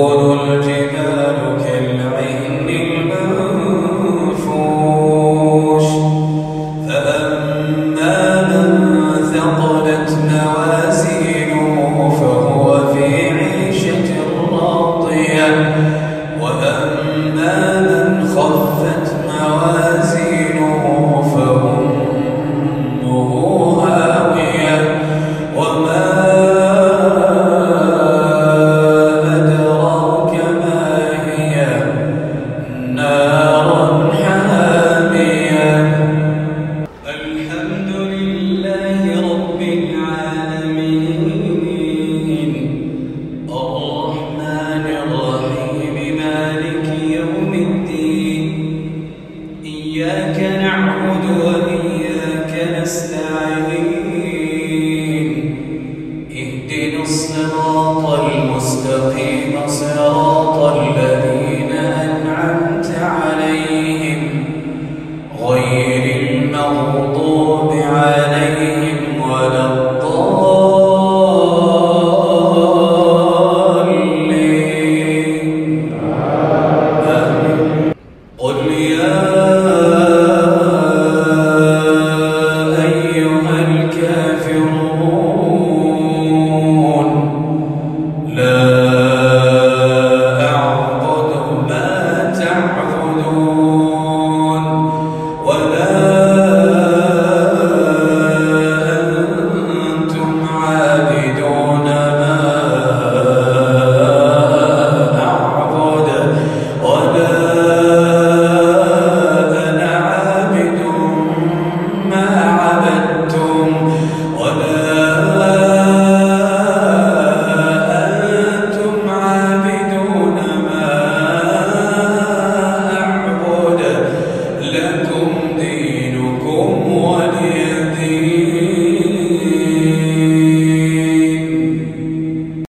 يقول المستقيم.